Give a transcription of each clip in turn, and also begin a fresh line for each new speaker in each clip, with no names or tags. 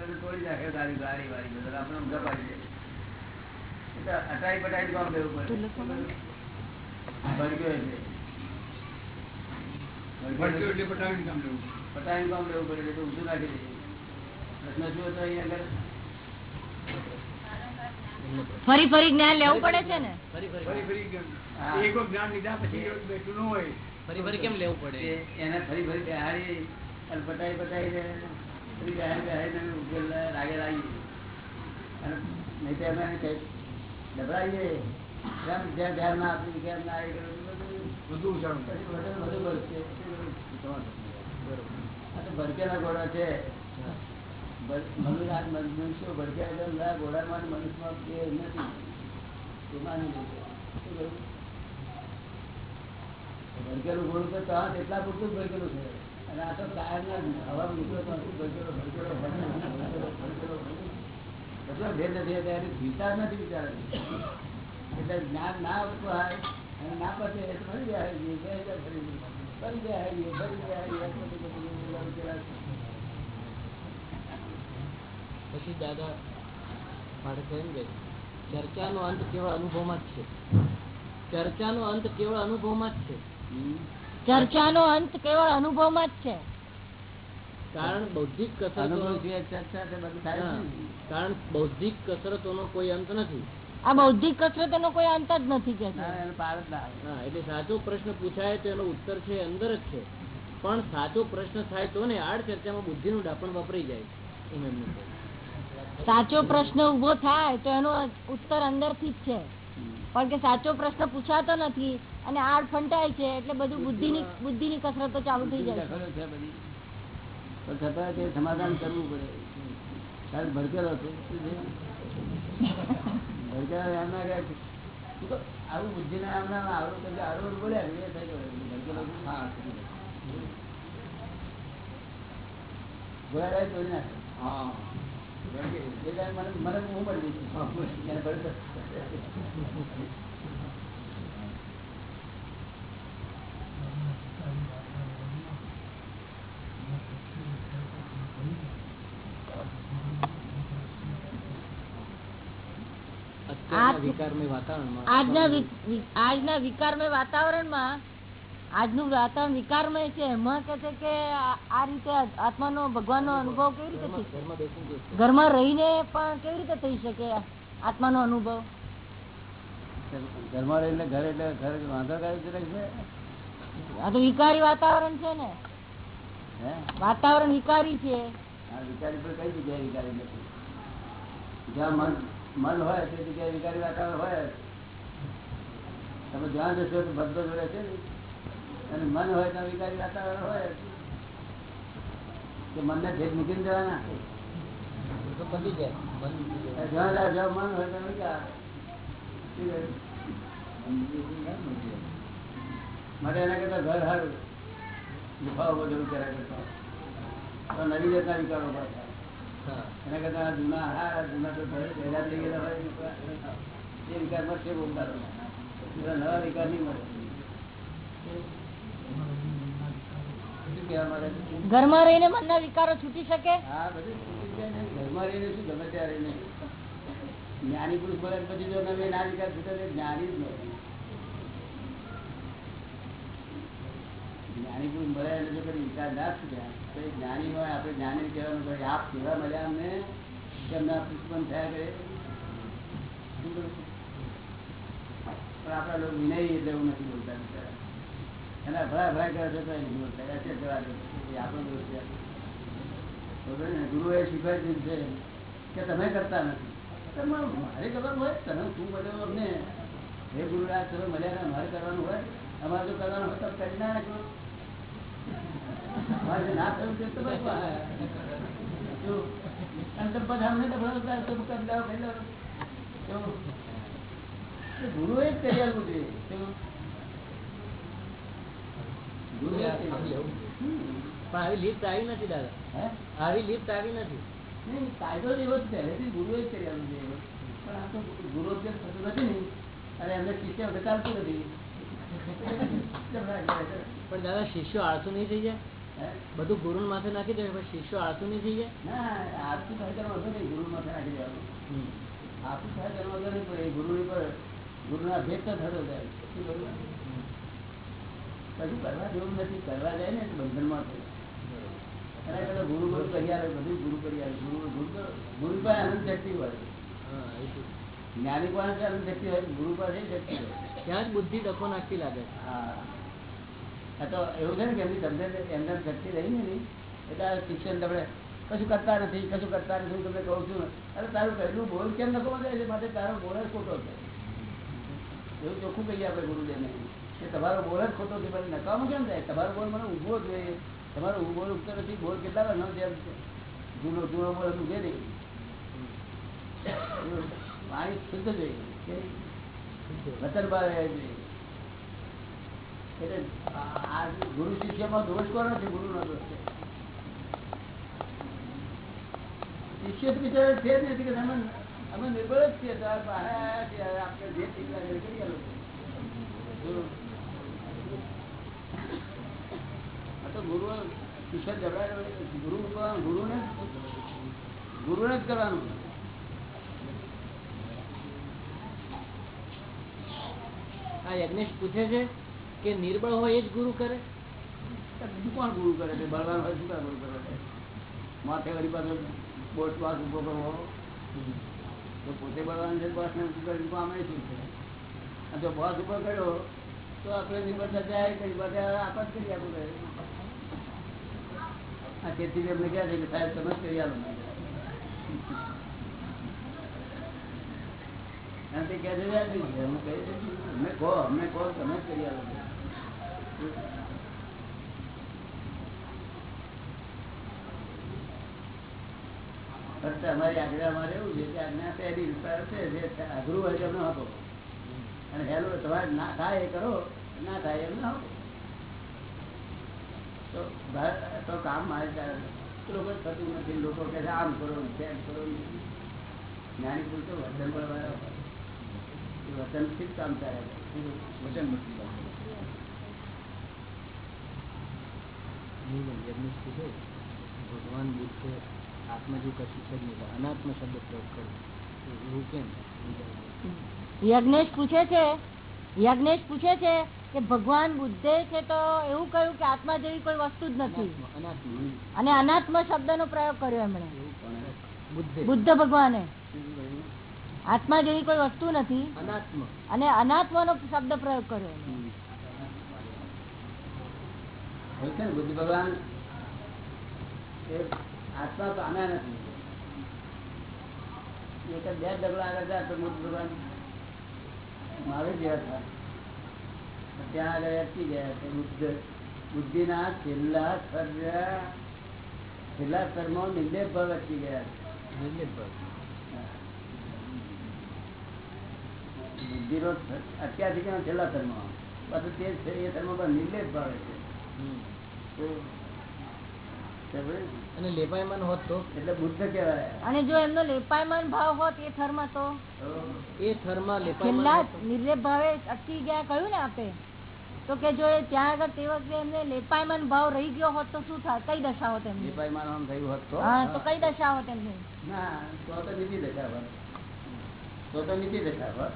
તોડી નાખે ગાડી ગાડી વાળી બધા. આપણે ઊંઘા પાડી દે અટાઈ પટાઈ કામ લેવું પડે. ભડક્યો એટલે
ભટક્યો એટલે પટાવીને કામ લેવું
પટાઈ કામ લેવું પડે એટલે ઊંધું નાખી દે પ્રશ્ન શું હતો અહીંયા આગળ?
ફરી ફરી જ્ઞાન લેવું પડે છે ને?
ફરી
ફરી
ફરી
ફરી કેમ? એક જ્ઞાન લીધા પછી બેઠું ન હોય.
ફરી ફરી કેમ લેવું પડે?
એને ફરી ફરી બેહાડી અને પટાઈ પટાઈ ને ફરી બેહાડી બેહાડી ને ઉકેલ રાગે લાગી અને નહીં તો અમે કંઈક ગભરાઈએ કેમ? જ્યાં ધ્યાન ના આપ્યું કેમ ના આવી ગયું બધું
બધું ઉછાળું
પછી બધું બધું ભરશે. આ તો ભરકેલા ઘોડા છે. ભર- મનુષ્ય મનુષ્યો ભરકેલા ઘોડામાં અને મનુષ્યમાં ફેર નથી. એ માની લેજો. શું કહ્યું? ભરકેલું ઘોડું તો ત્યાં એટલા પૂરતું જ ભરકેલું છે. ના વિચાર નથી વિચાર એટલે જ્ઞાન ના હોય અને ના પતે ફરી જાય ફરી જાય ફરી જાય.
પછી દાદા બાળકો એમ કે ચર્ચાનો અંત કેવળ અનુભવમાં જ છે. ચર્ચાનો અંત કેવળ અનુભવમાં જ છે.
ચર્ચાનો અંત કેવળ અનુભવમાં જ છે.
કારણ બૌદ્ધિક કસરતો. કારણ બૌદ્ધિક કસરતોનો કોઈ અંત નથી.
આ બૌદ્ધિક કસરતોનો કોઈ અંત જ નથી કે
ના, ના
એટલે સાચો પ્રશ્ન પૂછાય તો એનો ઉત્તર છે અંદર જ છે. પણ સાચો પ્રશ્ન થાય તો ને આડ ચર્ચામાં બુદ્ધિનું ડાપણ વપરાઈ જાય.
સાચો પ્રશ્ન ઊભો થાય તો એનો ઉત્તર અંદરથી જ છે. પણ કે સાચો પ્રશ્ન પૂછાતો નથી અને આડ ફંટાય છે એટલે બધું બુદ્ધિની બુદ્ધિની કસરતો ચાલુ થઈ જાય છે.
સમાધાન કરવું પડે. તારે ભડકેલો છે મને મને હું મળી
વિકારમય વાતાવરણમાં
આજના વિકારમય વાતાવરણમાં આજનું વાતાવરણ વિકારમય છે. એમાં કે છે કે આ રીતે આત્માનો ભગવાનનો અનુભવ કેવી રીતે થઈ
ઘરમાં શકે.
રહીને પણ કેવી રીતે થઈ શકે આત્માનો અનુભવ?
ઘરમાં રહીને ઘર એટલે ઘર વાંધો કાઢી છે?
આ તો વિકારી વાતાવરણ છે ને. વાતાવરણ વિકારી છે.
વિકારી પર કઈ જગ્યાએ વિકારી નથી જ્યાં મન મન હોય તે જગ્યાએ વિકારી વાતાવરણ હોય. તમે જ્યાં જશો તો બધો જોડે છે અને મન હોય તો વિકારી વાતાવરણ હોય. તો કે મનને ભેદ મૂકીને
તો પતી જાય. મન જાય.
હોય ત્યાં વિકાર? માટે એના કરતા ઘર સારું. દુખાવો બધું કર્યા કરતા તો. નવી જતા વિકારો
હા.
એના કરતા જૂના હા જૂના તો પહેલા થઈ હોય. એ વિકાર મળશે બોલતા નવા વિકાર નહીં મળે?
ઘરમાં રહીને મનના વિકારો છૂટી શકે?
હા બધું છૂટી જાય ઘરમાં રહીને શું ગમે ત્યારે નહીં જ્ઞાની પુરુષ મળે પછી જો તમે ના વિકાર છૂટે જ્ઞાની જ મળે. જ્ઞાની પુરુષ મળે એટલે કદી વિચાર ના થયા જ્ઞાની હોય, આપણે જ્ઞાની કહેવાનું કે આપ કેવા મળ્યા અમને કે પુષ્પન થયા કરે. પણ વિનય એટલે એવું નથી બોલતા. એના ભરા ભરા કરે છે તો નહીં બોલતા, એ જવા દે. આપણો દોષ છે? ગુરુએ દીધું છે કે તમે કરતા નથી. મારે કરવાનું હોય? તમે શું બોલ્યો અમને? હે ગુરુરાજ, તમે મળ્યા ને મારે કરવાનું હોય? અમારે જો કરવાનું હોય તો કરી ના નાખો. એ
આવી લિફ્ટ આવી નથી દાદા આવી લિફ્ટ આવી નથી
કાયદો એવો જ પહેલેથી ગુરુએ જ કરી જોઈએ. પણ આ તો ગુરુ જે થતું નથી ને અને એમને શિષ્ય વગર નથી
પણ દાદા, શિષ્યો આળસુ નહીં થઈ જાય? બધું ગુરુ માથે નાખી દે શિષ્યો આળસુ નહીં થઈ જાય?
ના થાય નહીં ગુરુ માથે નાખી દેવાનું. આરતી થાય તેનો નહીં પણ એ ગુરુની પર ગુરુના ભેદ તો થતો જાય. શું કહ્યું? કશું કરવા જેવું નથી કરવા જાય ને બંધનમાં થાય. એના ગુરુ ગુરુ કરી આવે બધું ગુરુ કરી આવે. ગુરુ ગુરુ ગુરુ પાસે અનંત શક્તિ હોય. જ્ઞાની પાસે અનંત શક્તિ હોય ગુરુ પાસે શક્તિ હોય.
ત્યાં જ બુદ્ધિ ડખો નાખતી લાગે.
હા. તો એવું છે ને કે એમની તમને એમને શક્તિ રહી ને એટલે શિક્ષણ તમે કશું કરતા નથી કશું કરતા નથી તમને કહું છું. અરે તારું કહેલું બોલ કેમ નકો છે માટે તારો બોલ જ ખોટો છે એવું ચોખ્ખું કહીએ આપણે ગુરુદેવને. કે તમારો બોલ જ ખોટો છે પણ નકામો કેમ થાય? તમારો બોલ મને ઊભો જોઈએ. તમારો બોલ ઉગતો નથી બોલ કેટલા ન જેમ જૂનો જૂનો બોલ ઉગે નહીં. પાણી શુદ્ધ જોઈએ. કે વતન રહેવું જોઈએ ગુરુ શિષ્યમાં દોષ કોનો છે? ગુરુનો દોષ છે. શિષ્ય બિચારા છે જ નથી કે તમે અમે નિર્બળ જ છીએ. આપણે જે શીખવા કરી ગુરુ. ગુરુ શિષ્ય ગુરુ ને જ કરવાનું.
આ યજ્ઞેશ પૂછે છે કે નિર્બળ હોય એ જ ગુરુ કરે?
બીજું કોણ ગુરુ કરે છે? બળવાન હોય શું ગુરુ કરે માથે વળી પાસે બોટ વાસ ઊભો કરવો. તો પોતે બળવાન છે બોસ ને ઉભું કરીને આમે શું છે અને જો બોસ ઊભો કર્યો, તો આપણે નિબળતા જાય કઈ બધા આપત કરી આપું કહે આ તેથી એમને કહે છે કે સાહેબ, તમે કરી આલો અને તે કહે છે અમને કહો અમને કહો તમે કરી આલો તો કામ મારે. લોકો થતું નથી લોકો કહે આમ કરો તેમ કરો. જ્ઞાની પુરુષો વચન. એ વચનથી જ કામ ચાલે વચન મુક્તિ
ભગવાન બુદ્ધે આત્મજી કશું છે નહીં અનાત્મ શબ્દ પ્રયોગ કર્યો. એવું કેમ?
યજ્ઞેશ પૂછે છે યજ્ઞેશ પૂછે છે કે ભગવાન બુદ્ધે છે તો એવું કહ્યું કે આત્મા જેવી કોઈ વસ્તુ જ નથી.
અને અનાત્મ
અને નો શબ્દનો પ્રયોગ કર્યો એમણે.
બુદ્ધ.
ભગવાને. આત્મા જેવી કોઈ વસ્તુ નથી.
અનાત્મ.
અને અનાત્મનો શબ્દ પ્રયોગ કર્યો.
હોય છે ને બુદ્ધ ભગવાન એ આત્મા તો આના નથી એક બે ડગલા આગળ જાય તો બુદ્ધ ભગવાન મારે ગયા હતા ત્યાં આગળ અટકી ગયા છે બુદ્ધ બુદ્ધિના છેલ્લા સ્તર છેલ્લા સ્તરમાં નિર્દેશ ભાવ અટકી ગયા છે
નિર્લેપ ભાવ.
બુદ્ધિનો અત્યાર સુધી છેલ્લા ધર્મ પાછું તે ધર્મ છે એ સ્તરમાં પણ નિર્લેપ ભાવે છે?
અને લેપાયમાન હોત તો?
એટલે બુદ્ધ કહેવાય.
અને જો એમનો લેપાયમાન ભાવ હોત એ થરમાં તો?
એ થરમાં લેપાયમાન
નિર્લેપ ભાવે અટકી ગયા કહ્યું ને આપે? તો કે જો ત્યાં આગળ તે વખતે એમને લેપાયમાન ભાવ રહી ગયો હોત તો શું થાય કઈ દશા હોત એમની?
નિપાયમાન આમ થયું હોત તો?
હા તો કઈ દશા હોત એમની?
ના તો તો નીતિ દશા હોત. તો તો નીતિ દશા હોત.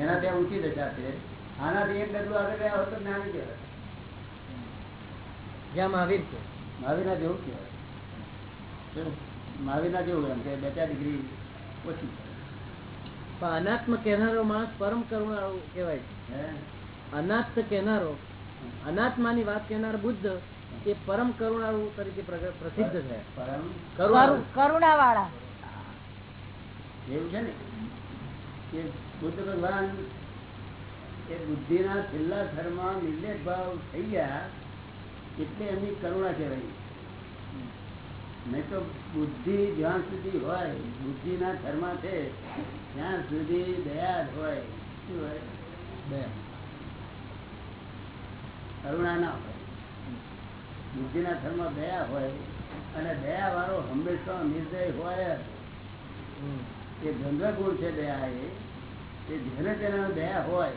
એના ત્યાં ઊંચી દશા છે. આનાથી એક ડગલું આગળ ગયા હોત તો જ્ઞાની કહેવાય.
જ્યાં મહાવીર છે.
મહાવીરના જેવું કહેવાય? મહાવીરના જેવું એમ કે બે ચાર ડિગ્રી ઓછી
પણ અનાત્મ કહેનારો માણસ પરમ કરુણાળુ કહેવાય છે. અનાથ કહેનારો અનાત્માની વાત કહેનાર બુદ્ધ એ પરમ કરુણાળુ તરીકે પ્રસિદ્ધ છે.
પરમ
કરુણાળુ.
કરુણા
એવું છે ને? કે બુદ્ધ ભગવાન એ બુદ્ધિના છેલ્લા ધર્મ નિર્લેપ ભાવ થઈ ગયા એટલે એમની કરુણા કહેવાય. નહીં તો બુદ્ધિ જ્યાં સુધી હોય બુદ્ધિના ધર્મમાં છે ત્યાં સુધી દયા જ હોય. શું હોય? કરુણા ના હોય. બુદ્ધિના ધર્મ દયા હોય અને દયા વાળો હંમેશા નિર્દય હોય એ ગુણ છે દયા એ. જેને તેના દયા હોય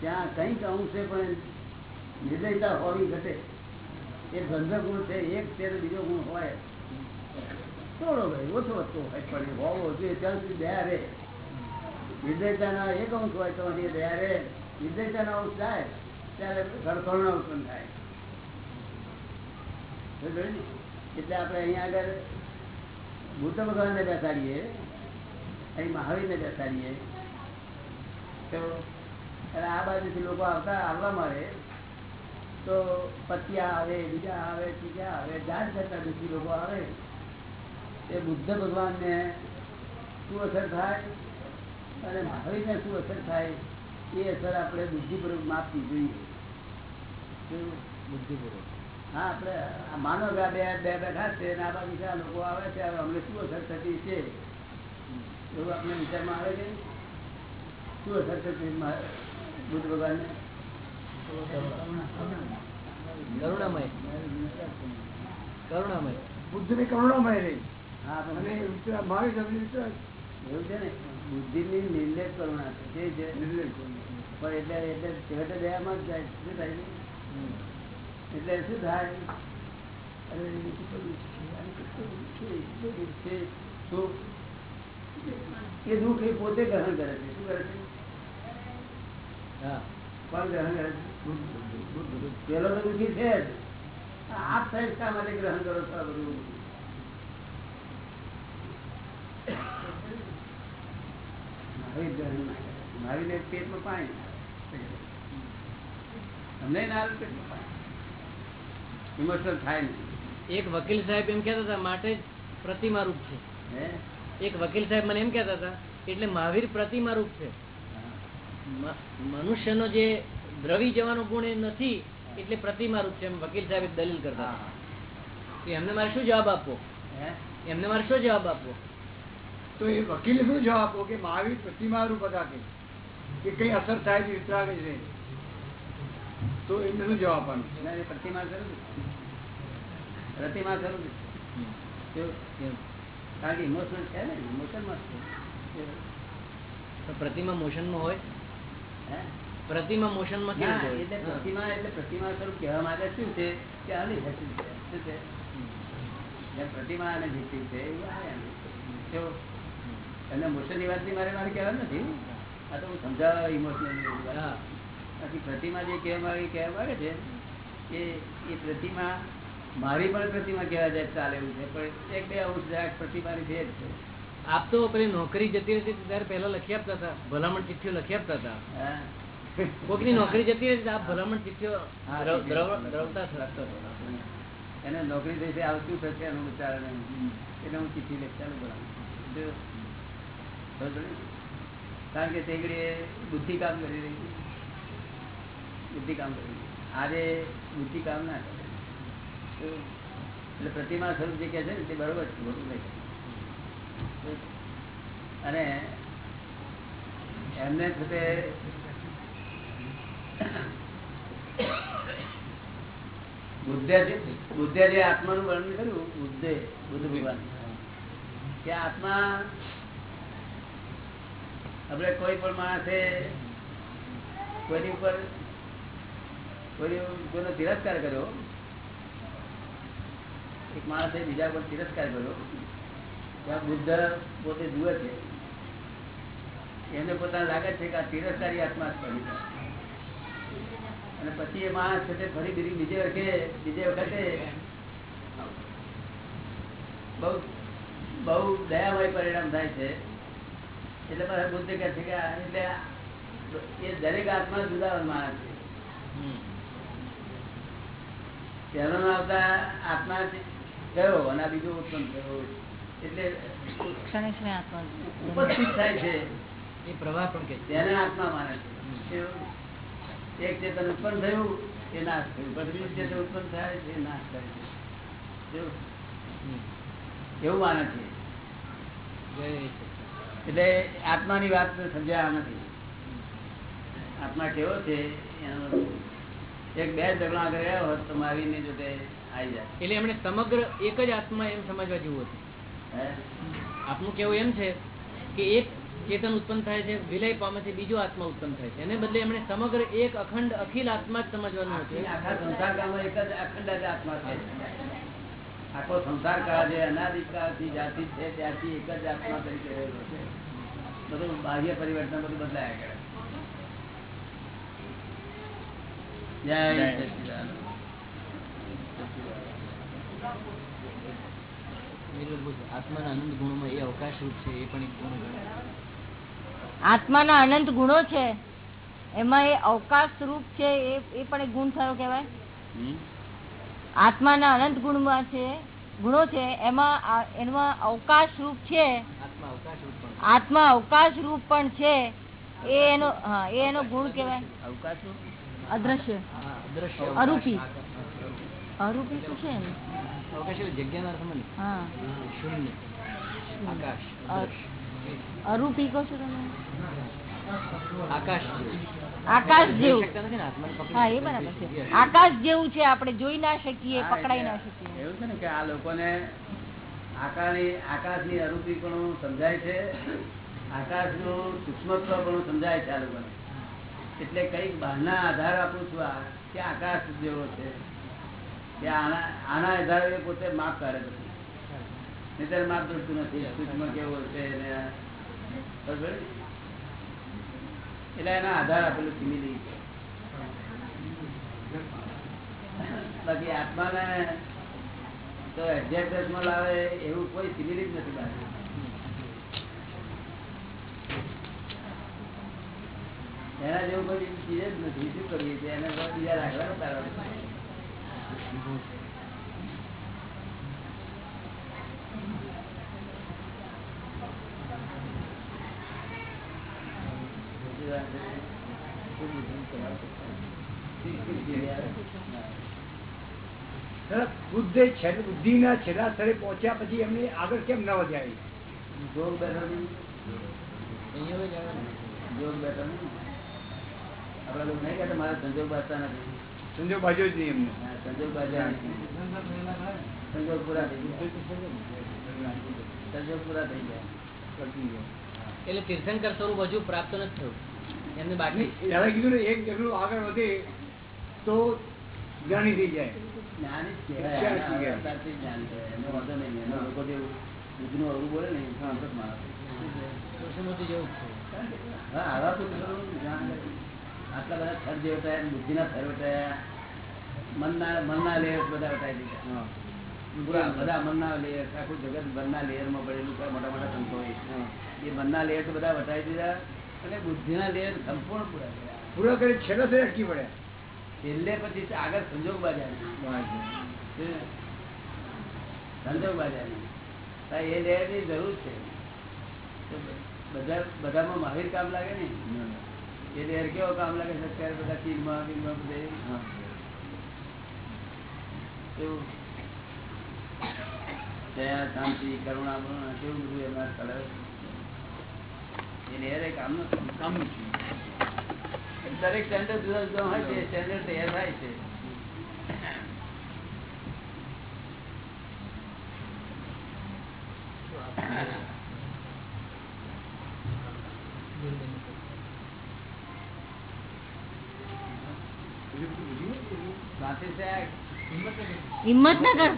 ત્યાં કંઈક અંશે પણ નિર્દયતા હોવી ઘટે. એ ગંધ ગુણ છે, એક છે બીજો ગુણ હોય. થોડો ભાઈ ઓછો વધતો હોય, પણ હોવો જોઈએ, ત્યાં સુધી દયા રે નિર્દયતાના એક અંશ હોય, તો દયા રહે. નિર્દયતાનો અંશ થાય, ત્યારે કરુણા ઉત્પન્ન થાય. એટલે આપણે અહીંયા આગળ બુદ્ધ ભગવાનને બેસાડીએ, અહીં મહાવીરને બેસાડીએ. તો આ બાજુથી લોકો આવતા, આવવા મળે. તો પતિયા આવે બીજા આવે ત્રીજા આવે જાત જાતના દુઃખી લોકો આવે. એ બુદ્ધ ભગવાનને શું અસર થાય? અને મહાવીરને શું અસર થાય? એ અસર આપણે બુદ્ધિપૂર્વક માપવી જોઈએ?
બુદ્ધિપૂર્વક?
હા આપણે માનો કે બે બે બેઠા છે અને આ બાજુ આ લોકો આવે છે હવે અમને શું અસર થતી છે? એવું આપણે વિચારમાં આવે છે શું અસર થતી બુદ્ધ ભગવાનને?
કરુણામય. કરુણામય.
કરુણામય
પણ
વિતરા- મહાવીર સ્વામી વિતરા-
એવું છે ને નિર્લેપ કરુણા છે. તે છે
નિર્લેપ કરુણા.
પણ એટલે એટલે છેવટે દયામાં જ જાય. શું થાય છે? એટલે શું થાય? અરે છે. શું? એ દુઃખ એ પોતે ગ્રહણ કરે છે. શું કરે છે?
હા.
છે પેલો તો દુઃખી છે જ. આપ સાહેબ શા માટે ગ્રહણ કરો છો આ બધું? મારી ને. પેટમાં પાણી અમને ના આવે પેટમાં પાણી? ઇમોશનલ થાય નહીં.
એક વકીલ સાહેબ એમ કહેતા હતા માટે જ પ્રતિમારૂપ છે.
હે?
એક વકીલ સાહેબ મને એમ કહેતા હતા એટલે મહાવીર પ્રતિમારૂપ છે. મ- મનુષ્યનો જે દ્રવી જવાનો ગુણ એ નથી એટલે પ્રતિમારૂપ છે એમ વકીલ સાહેબ દલીલ કરતા એમને મારે શું જવાબ આપવો?
હે?
એમને મારે શું જવાબ આપવો?
તો એ વકીલ શું જવાબ આપો કે મહાવીર પ્રતિમા રૂપ હતા કે? કે કઈ અસર થાય છે વિતરાગ છે? તો એમને શું જવાબ આપવાનું?
એના જે પ્રતિમા કરું પ્રતિમા?
એમ.
કારણ કે ઇમોશનલ છે ને ઇમોશનમાં છે.
તો પ્રતિમા મોશનમાં હોય? પ્રતિમા મોશનમાં કેવું
એટલે પ્રતિમા એટલે પ્રતિમા સ્વરૂપ કહેવા માંગે શું છે? કે હતી છે. શું છે? પ્રતિમા અને ભીતિ છે એવું મોશનની વાતની મારે મારે કહેવા નથી. આ તો હું સમજાવ ઇમોશનલ બાકી પ્રતિમા જે કહેવા માંગે કહેવા માંગે છે કે એ પ્રતિમા મારી પણ પ્રતિમા કહેવા જાય ચાલે એવું છે પણ એક બે અંશ જાય પ્રતિમાની જ છે.
આપ તો પેલી નોકરી જતી હતી ત્યારે પહેલા લખી આપતા હતા ભલામણ ચિઠ્ઠીઓ લખી આપતા હતા. કોકની નોકરી જતી હતી આપ ભલામણ ચિઠ્ઠીઓ દ્રવ-
લખતો હતો. એને નોકરી થઈ છે આવતું થશે એનું બિચારાને એટલે હું ચિઠ્ઠી લખતા ને? કારણ કે તે ઘડીએ બુદ્ધિ કામ કરી રહી છે. બુદ્ધિ કામ કરી રહી આજે બુદ્ધિ કામ ના કરે એટલે પ્રતિમા સ્વરૂપ જે કહે છે ને તે બરોબર છે. અને એમને છે બુદ્ધે જે આત્માનું વર્ણન કર્યું, બુદ્ધે, બુદ્ધ ભગવાન. કે આત્મા આપણે કોઈ પણ માણસે કોઈની ઉપર કોઈ કોઈનો તિરસ્કાર કર્યો, એક માણસે બીજા પર તિરસ્કાર કર્યો ત્યાં બુદ્ધ પોતે જુએ છે એને પોતાને લાગે છે કે આ તિરસ્કારી આત્મા જ કરી અને પછી એ માણસ છે તે ફરી બીજી બીજે વખતે બીજે વખતે બહુ બહુ દયામય પરિણામ થાય છે. એટલે પાછા બુદ્ધ કહે છે કે એટલે એ દરેક આત્મા જુદા માણસ છે. પહેલો આવતા આત્મા ગયો અને બીજો ઉત્પન્ન થયો એટલે
ક્ષણે ક્ષણે આત્મા
ઉપસ્થિત થાય છે.
એ પ્રવાહ પણ કે છે.
તેને આત્મા માને છે. એક ચેતન ઉત્પન્ન થયું એ નાશ થયું. પછી ચેતન ઉત્પન્ન થાય છે નાશ થાય છે. એવું. માને છે. એટલે આત્માની વાત સમજાયા નથી. આત્મા કેવો છે એનો એક બે ઝઘડા આગળ ગયા હોત તો મારીને જોડે આવી જાય.
એટલે એમણે સમગ્ર એક જ આત્મા એમ સમજવા જેવું હતું? આપનું કેવું એમ છે કે એક ચેતન ઉત્પન્ન થાય છે, વિલય પામે છે બીજો આત્મા ઉત્પન્ન થાય છે. એને બદલે એમણે સમગ્ર એક અખંડ અખિલ આત્મા જ સમજવાનું હતું.
આખા સંસાર એક જ અખંડ જ આત્મા છે. આખો સંસાર કાળ જે અનાદિકાળથી જાતિ છે, ત્યાંથી એક જ આત્મા તરીકે રહેલો છે. બધું બાહ્ય પરિવર્તન બધું બદલાયા કરે. જય
જય.
આત્માના આનંદ ગુણોમાં એ અવકાશ રૂપ છે એ પણ એક ગુણ ગણાય.
આત્માના અનંત ગુણો છે એમાં એ અવકાશ રૂપ છે એ પણ એક ગુણ થયો કહેવાય? આત્માના અનંત ગુણમાં છે ગુણો છે એમાં એમાં અવકાશ રૂપ છે.
આત્મા અવકાશ રૂપ પણ
છે એ એનો હા એ એનો ગુણ કહેવાય.
અવકાશ
અદ્રશ્ય. અરૂપી. અરૂપી શું છે ને
અવકાશ એટલે. શૂન્ય. આકાશ અદ્રશ્ય.
કહો છો તમે?
આકાશ જેવું.
આકાશ
ને
હા એ બરાબર છે. આકાશ જેવું છે આપણે જોઈ ના શકીએ પકડાઈ ના શકીએ.
એવું છે ને કે આ લોકોને આકાશની આકાશની અરૂપી પણ સમજાય છે આકાશનું સૂક્ષ્મત્વ પણ સમજાય છે આ લોકોને. એટલે કંઈક બહારના આધાર આપું છું આ કે આકાશ જેવો છે. કે આના આના આધારે પોતે માફ કરે પછી નહીંતર માફ દોડતું નથી. સૂક્ષ્મ કેવો છે એટલે એના આધાર આપેલું સિમિલી છે. બાકી આત્માને તો એક્ઝેક્ટમાં લાવે એવું કોઈ સિમિલી જ નથી બાકી એના જેવું કોઈ ચીજ જ નથી. શું કરીએ છીએ? એને બીજા રાખવાનું
કારણ બુદ્ધે બુદ્ધિના છેલ્લા સ્તરે પહોંચ્યા પછી એમને આગળ કેમ ન વધ્યા?
જોગ બેઠા
ને.
જોગ બેઠા આપડા લોકો નહીં કહેતા, મારા સંજોગ બાજતા નથી
સંજોગ બાજુ જ નહીં એમને.
સંજોગ બાજુ સંજોગ પૂરા થઈ ગયા. સંજોગ પૂરા થઈ ગયા.
એટલે તીર્થંકર સ્વરૂપ હજુ પ્રાપ્ત નથી થયું. એમને બાકી
દાદા કીધું ને એક ડગલું આગળ વધે તો જ્ઞાની થઈ જાય.
જ્ઞાની જ
અત્યાર
કહેવાય.
સુધી
આના અવતારથી જ્ઞાન કહેવાય. એનો વાંધો નહીં. એનો લોકો જે બુદ્ધનું અવરું બોલે ને આટલા બધા થર જે બુદ્ધિ બુદ્ધિના થર વટાયા, મનના મનના લેયર્સ બધા વટાઈ દીધા. પૂરા બધા મનના લેયર આખું જગત મનના લેયરમાં પડેલું કયા મોટા મોટા સંતો હોય. એ મનના લેયર તો બધા વટાઈ દીધા અને બુદ્ધિના લેયર સંપૂર્ણ પૂરા થયા
પૂરા કરી છેલ્લા સ્તરે અટકી પડ્યા.
છેલ્લે પછી આગળ સંજોગ બાજા સંજોગ બાજાની એ લેયરની જરૂર છે. બધા બધામાં મહાવીર કામ લાગે ને. એ લેયર કેવો કામ લાગે છે? અત્યારે બધા ચીનમાં બીનમાં બધે. કેવું દયા શાંતિ કરુણા બરુણા કેવું બધું એમાં ચલાવે એ લેયર કામનું
કામનું છે
દરેક સ્ટેન્ડર્ડ જુદા જુદા હોય છે સ્ટેન્ડર્ડ તૈયાર થાય છે. Thank છે આ
હિંમતનગર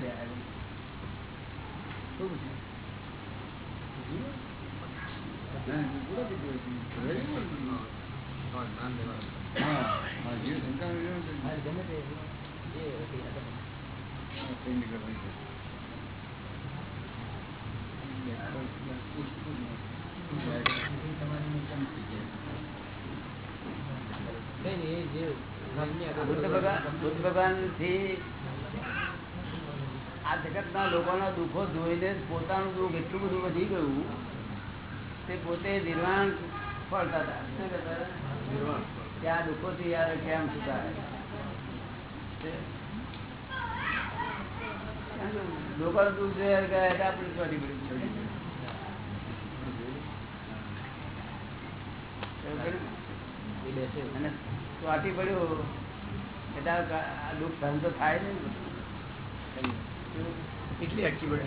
કઈ નહીં, એ જે એમની આગળ
બુદ્ધ ભગવાનથી આ જગત ના લોકોના દુઃખો જોઈને પોતાનું દુઃખ એટલું બધું વધી ગયું તે પોતે નિર્વાણ ફળતા હતા. આ દુઃખો થી યાર કેમ સુધારે. લોકો દુઃખ જોયા ગયા એટલે આપણે ચોટી
પડી બેસે.
અને ચોટી પડ્યું એટલે દુઃખ સહન તો થાય ને.
કેટલી અટકી પડે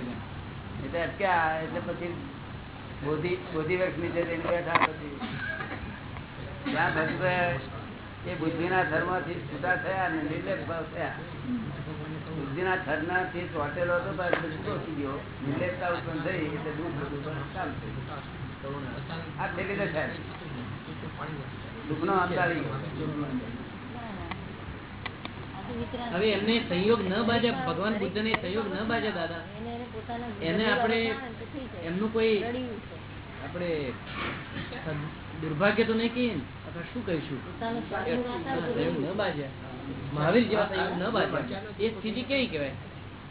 એટલે અટક્યા એટલે પછી બોધિ બોધિ વૃક્ષ નીચે જઈને બેઠા પછી. ત્યાં ભક્ત એ બુદ્ધિના ધર્મથી છૂટા થયા અને નિર્લેપ ભાવ થયા. બુદ્ધિના થી ચોટેલો હતો તો એટલે થઈ ગયો. નિર્લેપતા ઉત્પન્ન થઈ એટલે દુઃખ બધું પણ ચાલુ થયું. આ છેલ્લી દશા
હવે એમને સંયોગ ન બાજે ભગવાન બુદ્ધ ને સંયોગ ન બાજે દાદા. એને આપણે એમનું કોઈ આપણે દુર્ભાગ્ય તો નહીં કહીએ ને અથવા શું કહીશું? સંયોગ ન બાજે. મહાવીર જેવા સંયોગ ન બાજ્યા એ સ્થિતિ કેવી કહેવાય?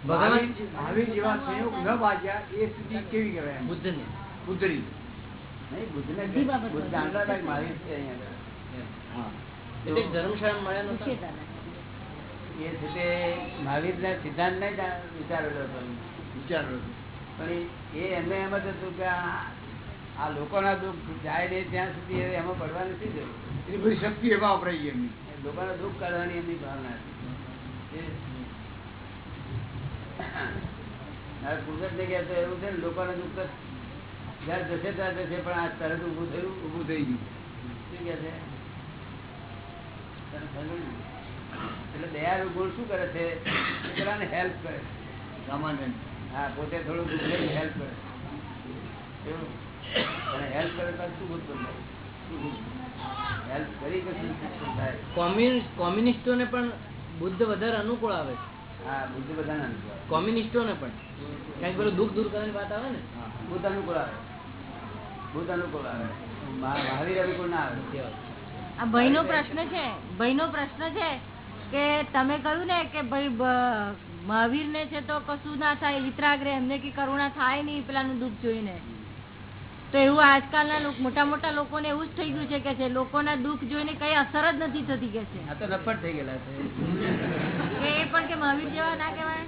ભગવાન
મહાવીર જેવા સંયોગ ન બાજ્યા એ સ્થિતિ કેવી કહેવાય?
બુદ્ધ ને
બુદ્ધની
નહીં બુદ્ધ જાણતા હતા મહાવીર છે અહીંયા. સિદ્ધાંત વિચારેલો. પણ એ- એમને એમ જ હતું કે આ લોકોના દુઃખ જાય નહીં ત્યાં સુધી એમાં પડવા નથી જવું
એની બધી શક્તિ એમાં વપરાઈ ગઈ એમની.
લોકોના દુઃખ કાઢવાની એમની ભાવના હતી. એ- હવે કુદરતને એવું છે ને લોકોના દુઃખ જયારે જશે ત્યારે જશે પણ આ તરત ઊભું થયું.
ઊભું થઈ ગયું.
શું કહે છે? ને? એટલે દયાળુ ગુણ શું કરે છે? પેલાને હેલ્પ કરે
સામાન્ય.
હા પોતે થોડું હેલ્પ કરે એવું. અને હેલ્પ કરે તો શું હેલ્પ કરી થાય?
કોમ્યુનિસ્ટોને પણ બુદ્ધ વધારે અનુકૂળ આવે છે.
હા બુદ્ધ બધાને અનુકૂળ આવે.
કોમ્યુનિસ્ટોને પણ. કારણ પેલું દુઃખ દૂર કરવાની વાત આવે ને?
બુદ્ધ અનુકૂળ આવે. બુદ્ધ અનુકૂળ આવે. મહા- મહાવીર અનુકૂળ ના આવે.
આ ભાઈનો પ્રશ્ન છે ભાઈનો પ્રશ્ન છે કે તમે કહ્યું ને કે ભાઈ મહાવીર ને છે તો કશું ના થાય વિતરાગ એમને કે કરુણા થાય નહીં પેલાનું દુઃખ જોઈને. તો એવું આજકાલના લોકો મોટા મોટા લોકોને એવું જ થઈ ગયું છે કે છે લોકોના દુઃખ જોઈને કઈ અસર જ નથી થતી કે છે.
આ તો નફટ થઈ ગયેલા છે.
કે એ પણ કે મહાવીર જેવા ના કહેવાય?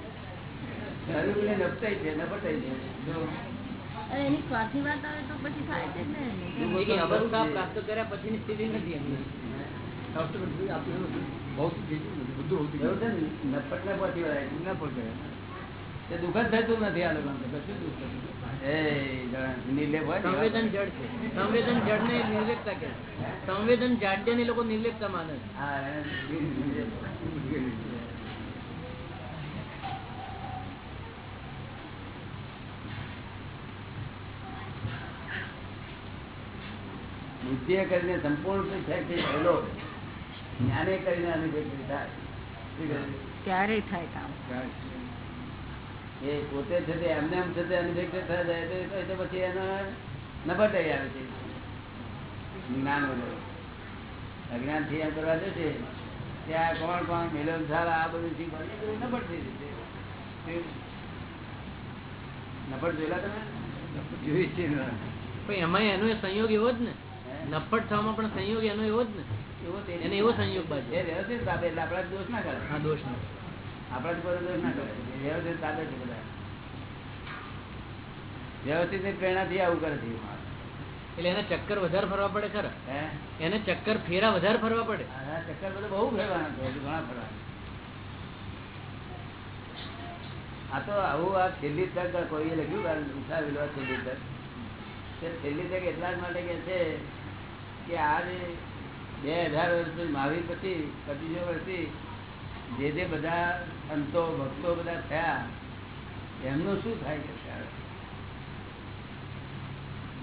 નફટાઈ છે નફટાઈ છે
એની સ્વાર્થની વાત આવે તો પછી થાય છે જ ને.
એ કે અવસ્થા પ્રાપ્ત કર્યા પછીની સ્થિતિ નથી એમની.
શાસ્ત્ર બધું આપણું બધું ભૌતિક થઈ ગયું બધું. બધું ભૌતિક
એવું છે ને નફટ ને પહોંચી વળાય
ના પડે
તે દુઃખ જ થતું નથી આ લોકોને તો. કશું દુઃખ થતું નથી. એ જણા નિર્લેપ હોય ને
સંવેદન જડ છે સંવેદન જડ ને નિર્લેપતા કે સંવેદન જાડ્ય ને લોકો નિર્લેપતા માને છે.
હા એને નિર્લેપ. બુદ્ધિએ કરીને સંપૂર્ણ થાય છે પહેલો જ્ઞાને કરીને અનુભવ થાય શું
થાય કામ?
એ પોતે છે તે એમને એમ છે તે અનુભવ થયા જાય તો પછી એનો નબળાઈ આવે છે. જ્ઞાન વગર. અજ્ઞાનથી એમ કરવા જશે ત્યાં કોણ કોણ મિલન આ બધું શીખવાનું એ નબળ થઈ જશે? નબળ જોયેલા તમે?
જોયું છે
પણ એમાં એનો એ સંયોગ એવો જ ને.
હે?
નફ્ફટ થવામાં પણ સંયોગ એનો એવો જ ને?
એવો
એને એવો સંયોગ બાજુ.
વ્યવસ્થિત સાબે એટલે આપણા દોષ ના કરે.
હા દોષ નો.
આપણા કોઈ દોષ ના કરે. વ્યવસ્થિત સાબે છે બધા. વ્યવસ્થિત પ્રેરણાથી આવું કરે છે
એટલે એને ચક્કર વધારે ફરવા પડે ખરા? એને ચક્કર ફેરા વધારે ફરવા પડે?
ચક્કર બધું બહુ ફેરવાના છે ઘણા ફરવાના આ તો આવું આ છેલ્લી તક કોઈએ લખ્યું ઉઠાવેલું આ છેલ્લી તક છેલ્લી તક એટલા જ માટે કે છે કે આજે બે હજાર વર્ષ મહાવીર પછી પચીસો વર્ષથી જે જે બધા સંતો ભક્તો બધા થયા એમનું શું થાય છે?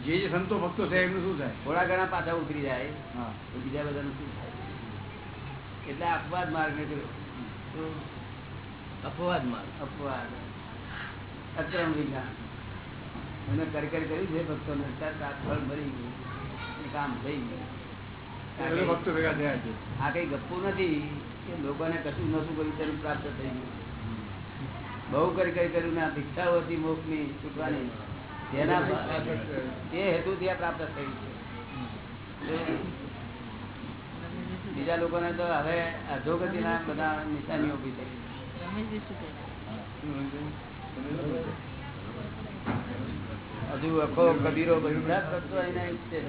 જે જે સંતો ભક્તો છે એમનું શું થાય?
થોડા ઘણા પાછા ઉતરી જાય તો બીજા બધાનું શું થાય? એટલે અપવાદ માર્ગ નીકળ્યો
અપવાદ માર્ગ.
અપવાદ. અક્રમ વિજ્ઞાન. એને કરી કરી કર્યું છે ભક્તોને. અત્યારે ફળ મરી ગયું. કામ થઈ ગયું. આ કઈ-
ભક્તો ભેગા થયા છે.
આ કઈ ગપ્પુ નથી કે લોકોને કશું નતું કર્યું તેનું પ્રાપ્ત થઈ ગયું. બહુ કરી કઈ કર્યું ને આ ભિક્ષાઓ હતી મોક્ષની છૂટવાની. તેના તે હેતુથી આ પ્રાપ્ત થયું છે. બીજા લોકોને તો હવે અધોગતિના બધા નિશાની ઊભી થઈ હજુ અખો કબીરો બધા સંતો એના છે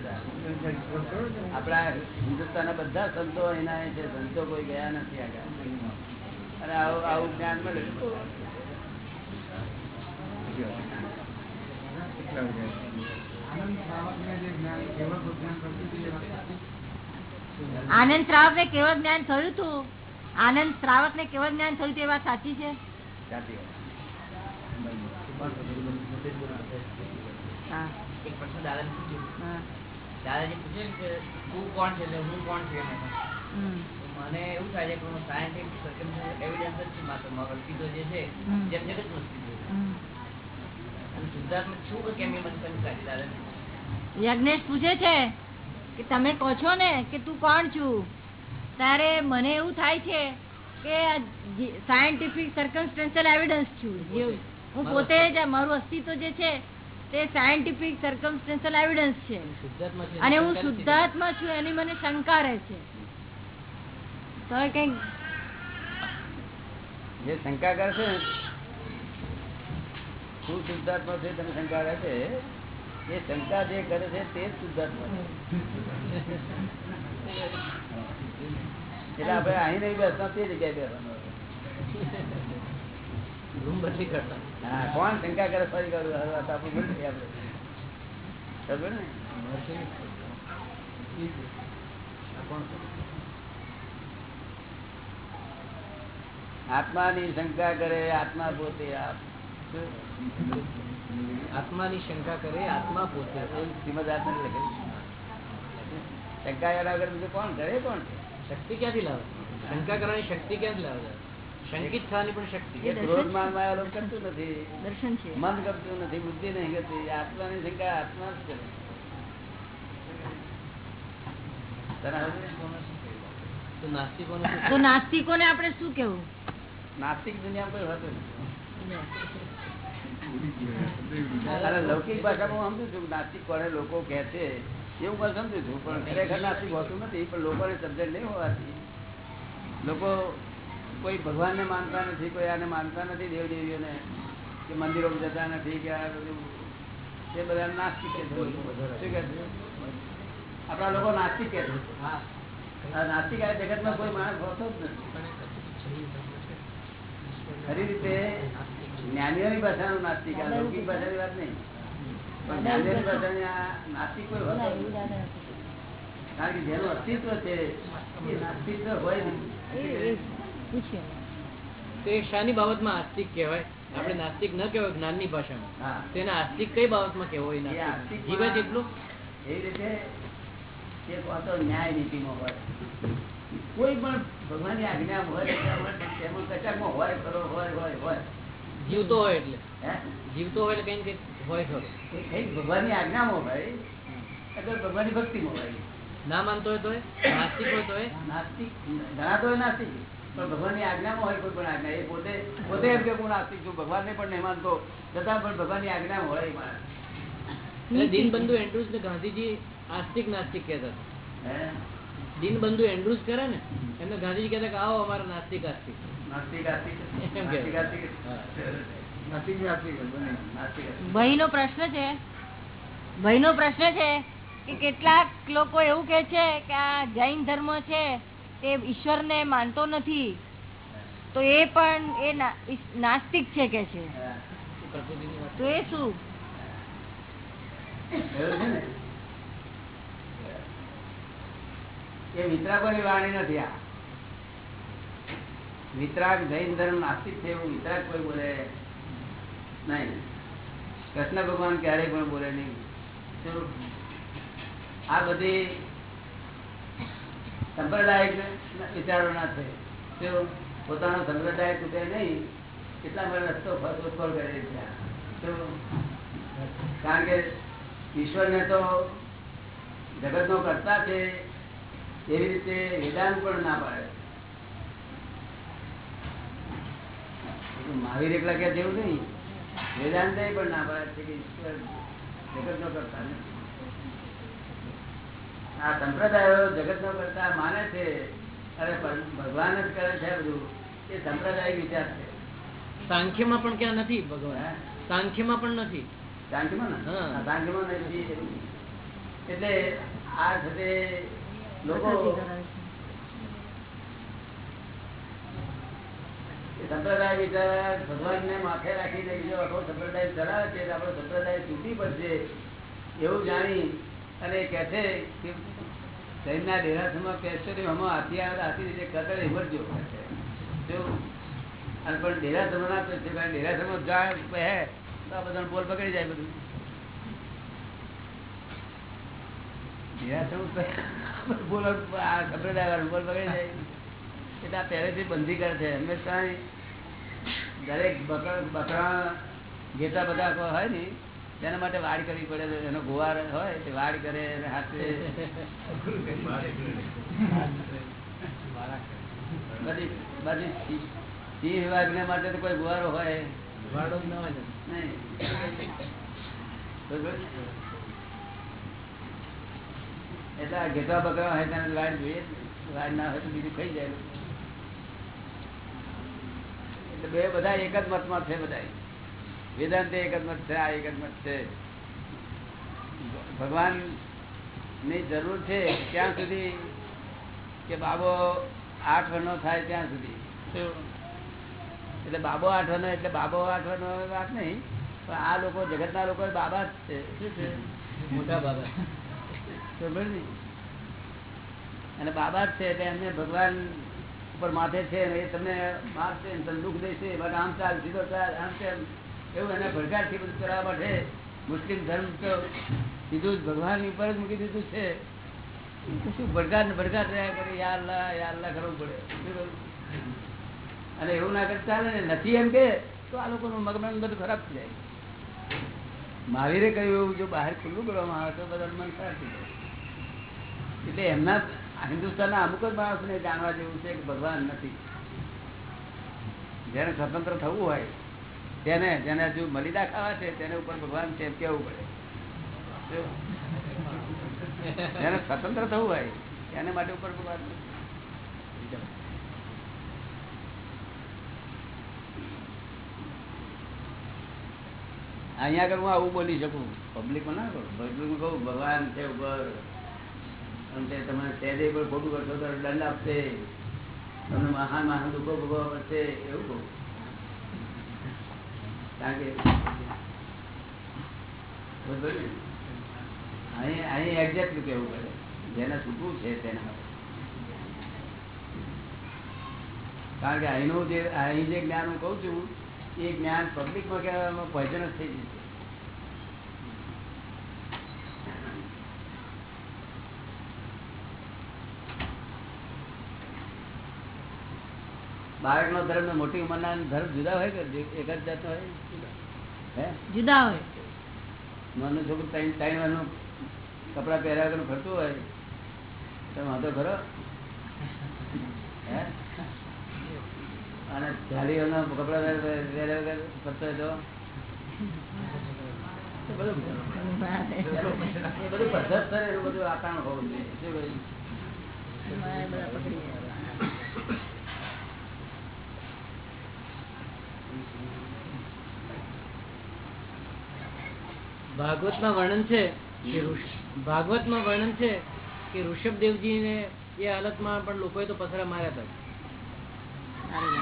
આપણા હિન્દુસ્તાનના બધા સંતો એના છે. સંતો કોઈ ગયા નથી આગળ. અને આવું આવું જ્ઞાન મળે.
આનંદ શ્રાવક ને કેવળ જ્ઞાન થયું હતું આનંદ શ્રાવક ને કેવળ જ્ઞાન થયું એ વાત સાચી છે?
એક પ્રશ્ન દાદાને પૂછ્યું. દાદાજી પૂછ્યું કે તું કોણ છે એટલે હું કોણ છું મને એવું થાય છે કે સાયન્ટિફિક એવિડન્સ જ છે માત્ર મગર અસ્તિત્વ જે છે જેમ જગતનું અસ્તિત્વ છે. શુદ્ધાત્મક છું કે કેમ એ મને શંકા છે દાદાને
યજ્ઞેશ પૂછે છે કે તમે કહો છો ને કે તું કોણ છું? ત્યારે મને એવું થાય છે કે સાયન્ટિફિક સર્કમસ્ટન્શિયલ એવિડન્સ છું. હું પોતે જ મારું અસ્તિત્વ જે છે તે સાયન્ટિફિક સર્કમસ્ટન્શિયલ એવિડન્સ છે. અને હું શુદ્ધાત્મા છું એની મને શંકા રહે છે. તો કઈ
જે શંકા કરશે શું શુદ્ધાત્મા છે તમે શંકા રહે છે? એ શંકા જે કરે છે તે જ શુદ્ધાત્મા એટલે આપણે અહીં નહીં બેસતા તે જગ્યાએ બેસવાનું.
રૂમ બદલી કરતા.
હા કોણ? શંકા કરે ફરી કરું આપણું ભૂલ થઈ આપણે. આત્માની શંકા કરે આત્મા પોતે?
આત્માની શંકા કરે આત્મા પોતે
શ્રીમદ આત્મા લખેલું છે. શંકા યાદ આગળ બીજું કોણ કરે? કોણ?
શક્તિ ક્યાંથી લાવે? શંકા કરવાની શક્તિ ક્યાંથી લાવે? શંકિત થવાની પણ શક્તિ
ક્રોધ માન કરતું નથી.
દર્શન છે.
મન કરતું નથી. બુદ્ધિ નહીં કરતી આત્માની શંકા આત્મા જ કરે. તને
તો નાસ્તિકોને શું
આપણે શું કેવું
નાસ્તિક દુનિયા કોઈ હોતું નથી. લૌકિક ભાષામાં હું સમજુ છું કે નાસ્તિક કોને લોકો કહે છે એવું પણ સમજુ છું. પણ ખરેખર નાસ્તિક હોતું નથી પણ લોકોને સબ્જેક્ટ નહીં હોવાથી. લોકો કોઈ ભગવાનને માનતા નથી કોઈ આને માનતા નથી દેવદેવીઓને કે મંદિરો જતા નથી કે આ બધું એ બધા નાસ્તિક શું આપણા લોકો નાસ્તિક કે નાસ્તિક આ જગતમાં કોઈ માણસ હોતો જ નથી. ખરી રીતે જ્ઞાનીઓની ભાષાનું નાસ્તિક આ લૌકિક ભાષાની વાત નહીં. પણ જ્ઞાનીઓની ભાષાની આ નાસ્તિક કોઈ હોતો કારણ કે જેનું અસ્તિત્વ છે એ નાસ્તિત્વ હોય નહીં.
એ એ
તો એ શાની બાબતમાં આસ્તિક કહેવાય. આપણે નાસ્તિક ન કહેવાય જ્ઞાનની ભાષામાં. તેને આસ્તિક કઈ બાબતમાં કહેવાય?
એ
નાસ્તિક. જીવે જેટલું.
એવી રીતે એ કોતો ન્યાય નીતિમાં હોય. કોઈ પણ ભગવાનની આજ્ઞા હોય તેમાં કચાકમાં હોય ખરો હોય હોય હોય.
જીવતો હોય એટલે.
હે?
જીવતો હોય એટલે કઈ હોય ખરો.
કઈ ભગવાનની આજ્ઞામાં હોય એટલે ભગવાનની ભક્તિમાં હોય.
ના માનતો હોય તો નાસ્તિક હોય તો
નાસ્તિક ઘણા તો હોય નાસ્તિક. પણ ભગવાનની આજ્ઞામાં હોય કોઈ પણ આજ્ઞા. એ પોતે પોતે એમ કે હું નાસ્તિક છું ભગવાનને પણ નહીં માનતો છતાં પણ ભગવાનની આજ્ઞામાં હોય માણસ.
એટલે દીનબંધુ ને ગાંધીજી આસ્તિક નાસ્તિક કહેતા કરે ને એમને ગાંધીજી કહેતા કે આવો અમારા નાસ્તિક આસ્તિક.
પ્રશ્ન છે. ભાઈનો પ્રશ્ન છે કે કેટલાક લોકો એવું કે છે કે આ જૈન ધર્મ છે તે ઈશ્વરને માનતો નથી, તો એ પણ એ નાસ્તિક છે કે છે? તો એ શું?
એ વિતરાકોની વાણી નથી આ. વિતરાગ જૈન ધર્મ નાસ્તિક છે એવું વિતરાગ કોઈ બોલે નહીં. કૃષ્ણ ભગવાન ક્યારેય પણ બોલે નહીં. આ બધી સંપ્રદાયિક વિચારો ના છે? પોતાનો સંપ્રદાય તૂટે નહીં એટલા માટે રસ્તો શોધખોળ કરે છે કારણ કે ઈશ્વરને તો જગતનો કરતા છે, એવી રીતે વેદાંત પણ ના પાડે. મહાવીર એકલા ક્યાં જેવું નહીં? વેદાંત પણ ના પાડે છે કે ઈશ્વર જગતનો કરતા નથી. આ સંપ્રદાયો જગતનો કરતા માને છે અરે ભગવાન જ કરે છે બધું એ સંપ્રદાય વિચાર છે
સાંખ્યમાં પણ ક્યાં નથી ભગવાન? સાંખ્યમાં પણ નથી
સાંખ્યમાં ને?
હા.
હા, સાંખ્યમાં નથી એટલે આ સાથે લોકો સંપ્રદાય વિચાર ભગવાનને માથે રાખીને બીજો આખો સંપ્રદાય ચલાવે છે એટલે સંપ્રદાય તૂટી પડશે એવું જાણી અને કે છે કે સૈનના દેરાસમાં પેસ્ટો ને હમણાં હાથી આવે હાથી રીતે કતરે મરજો છે. જો અને પણ દેરાસમાં ના પેસ્ટો કારણ દેરાસમાં જાય હે તો આ બધાને બોલ પકડી જાય બધું. દેરાસમ બોલ, આ વાળો બોલ પકડી જાય. એટલે આ પહેલેથી બંધી કરે છે. હંમેશા દરેક બકરા ઘેટા બધા હોય ને તેના માટે વાડ કરવી પડે એનો ગુવાર હોય તે વાડ કરે હાથે બધી બધી સિંહ- માટે તો કોઈ ગુવારો હોય.
વાડો ના હોય
એટલે આ ઘેટા બકરા હોય તેને વાડ જોઈએ. વાડ ના હોય તો બીજું ખાઈ જાય? એટલે બે બધા એક જ મતમાં છે બધા વેદાંત એક જ મત છે આ એક જ મત છે. ભગવાનની જરૂર છે ત્યાં સુધી કે બાબો આઠ વનો થાય ત્યાં સુધી. એટલે બાબો આઠ એટલે બાબો આઠ વાત નહીં પણ આ લોકો જગતના લોકો બાબા જ છે. શું છે?
મોટા બાબા.
ખબર ને? અને બાબા જ છે એટલે એમને ભગવાન ઉપર માથે છે એ તમને મારશે તમને દુઃખ દેશે બટ આમ ચાલ સીધો ચાલ આમ તેમ. એવું એના ભડકાથી બધું કરવા માટે મુસ્લિમ ધર્મ તો સીધું જ ભગવાનની ઉપર જ મૂકી દીધું છે. શું ભડકાટ ને ભડકાટ રહ્યા કરે? યાર યાર કરવું પડે. અને એવું ના કરતા ચાલે ને? નથી એમ કે, તો આ લોકોનું મગમન બધું ખરાબ થઈ જાય. મહાવીરે કહ્યું એવું, જો બહાર ખુલ્લું કરવામાં આવે તો બધા મન ખરાબ થઈ જાય. એટલે એમના હિન્દુસ્તાનના અમુક જ માણસને જાણવા જેવું છે કે ભગવાન નથી. જેને સ્વતંત્ર થવું હોય તેને જેને હજુ મલિદા ખાવા છે, તેને ઉપર ભગવાન છે કેવું પડે? જેને સ્વતંત્ર થવું હોય, એને માટે ઉપર ભગવાન અહીંયા આગળ હું આવું બોલી શકું? પબ્લિકમાં ના કરું પબ્લિકમાં કહું, ભગવાન છે ઉપર. અને તમે સહેજે પણ ખોટું કરશો તો દંડ આપશે. તમને મહાન મહાન દુઃખો ભોગવવા પડશે, એવું કહું કારણ કે બરોબર ને? અહીં એક્ઝેક્ટલી કેવું પડે. જેને છૂટવું છે તેના કારણ કે અહીંનું જે અહીં જે જ્ઞાન હું કહું છું, એ જ્ઞાન પબ્લિકમાં કહેવામાં પોઈઝનસ થઈ જશે બાળકનો ધર્મ મોટી મોટી ઉંમરના ધર્મ જુદા હોય કે એક જ જાત હોય?
જુદા હોય.
નાનું છોકરું ત્રણ ત્રણ વારનું કપડા પહેર્યા વગર ફરતું હોય તો વાંધો ખરો? અને જાલીઓના કપડા પહેર્યા વગર ફરતો હોય તો? બધું પદ્ધત એવું બધું આકારણ હોવું જોઈએ. શું
જાય.
ભાગવતમાં વર્ણન છે કે ભાગવતમાં વર્ણન છે કે ઋષભદેવજી ને એ હાલતમાં પણ લોકોએ તો પથરા માર્યા હતા.